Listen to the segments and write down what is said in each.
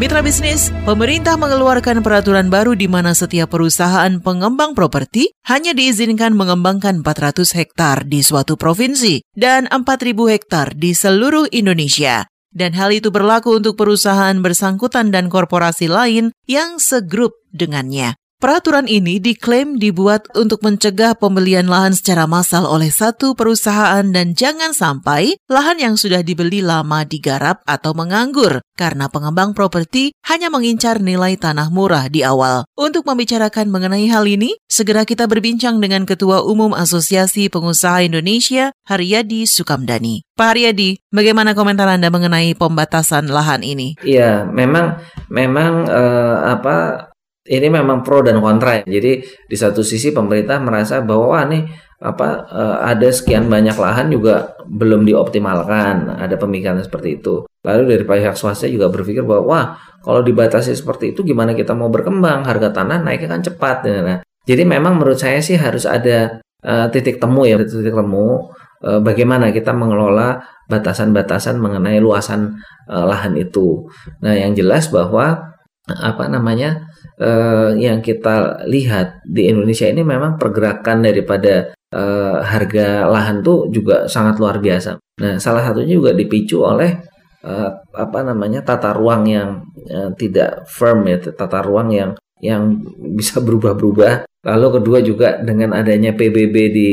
Mitra bisnis, pemerintah mengeluarkan peraturan baru di mana setiap perusahaan pengembang properti hanya diizinkan mengembangkan 400 hektar di suatu provinsi dan 4.000 hektar di seluruh Indonesia. Dan hal itu berlaku untuk perusahaan bersangkutan dan korporasi lain yang segrup dengannya. Peraturan ini diklaim dibuat untuk mencegah pembelian lahan secara massal oleh satu perusahaan dan jangan sampai lahan yang sudah dibeli lama digarap atau menganggur karena pengembang properti hanya mengincar nilai tanah murah di awal. Untuk membicarakan mengenai hal ini, segera kita berbincang dengan Ketua Umum Asosiasi Pengusaha Indonesia, Haryadi Sukamdani. Pak Haryadi, bagaimana komentar Anda mengenai pembatasan lahan ini? Iya, memang memang uh, apa ini memang pro dan kontra. Ya. Jadi di satu sisi pemerintah merasa bahwa wah nih apa eh, ada sekian banyak lahan juga belum dioptimalkan, ada pemikiran seperti itu. Lalu dari pihak swasta juga berpikir bahwa wah kalau dibatasi seperti itu gimana kita mau berkembang, harga tanah naiknya kan cepat. Nah, jadi memang menurut saya sih harus ada uh, titik temu ya, titik temu uh, bagaimana kita mengelola batasan-batasan mengenai luasan lahan itu. Nah, yang jelas bahwa apa namanya uh, yang kita lihat di Indonesia ini memang pergerakan daripada uh, harga lahan tuh juga sangat luar biasa. Nah, salah satunya juga dipicu oleh uh, apa namanya tata ruang yang uh, tidak firm ya, tata ruang yang yang bisa berubah-berubah. Lalu kedua juga dengan adanya PBB di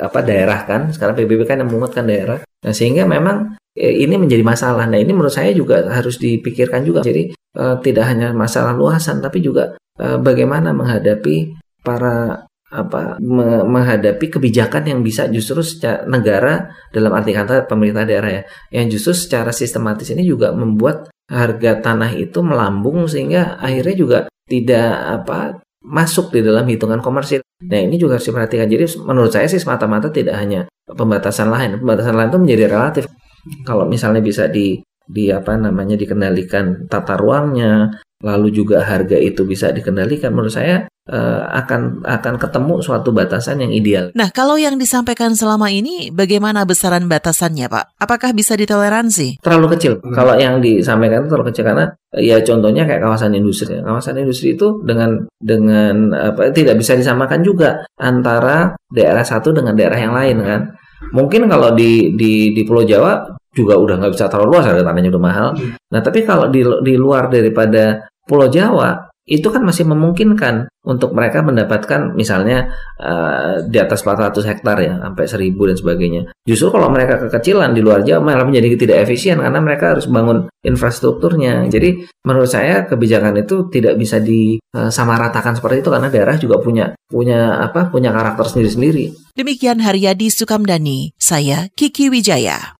apa daerah kan, sekarang PBB kan yang memungut daerah. Nah, sehingga memang ini menjadi masalah. Nah, ini menurut saya juga harus dipikirkan juga. Jadi uh, tidak hanya masalah luasan tapi juga uh, bagaimana menghadapi para apa me menghadapi kebijakan yang bisa justru secara negara dalam arti kata pemerintah daerah ya yang justru secara sistematis ini juga membuat harga tanah itu melambung sehingga akhirnya juga tidak apa masuk di dalam hitungan komersil. Nah ini juga harus diperhatikan. Jadi menurut saya sih semata-mata tidak hanya pembatasan lahan, pembatasan lahan itu menjadi relatif. Kalau misalnya bisa di di apa namanya dikendalikan tata ruangnya lalu juga harga itu bisa dikendalikan menurut saya uh, akan akan ketemu suatu batasan yang ideal. Nah, kalau yang disampaikan selama ini bagaimana besaran batasannya, Pak? Apakah bisa ditoleransi? Terlalu kecil. Hmm. Kalau yang disampaikan itu terlalu kecil karena ya contohnya kayak kawasan industri. Kawasan industri itu dengan dengan apa tidak bisa disamakan juga antara daerah satu dengan daerah yang lain kan. Mungkin kalau di di di Pulau Jawa juga udah nggak bisa terlalu luas harga tanahnya udah mahal. Hmm. Nah tapi kalau di di luar daripada Pulau Jawa itu kan masih memungkinkan untuk mereka mendapatkan misalnya uh, di atas 400 hektar ya sampai 1000 dan sebagainya. Justru kalau mereka kekecilan di luar Jawa malah menjadi tidak efisien karena mereka harus bangun infrastrukturnya. Jadi menurut saya kebijakan itu tidak bisa disamaratakan seperti itu karena daerah juga punya punya apa punya karakter sendiri-sendiri. Demikian Haryadi Sukamdani, saya Kiki Wijaya.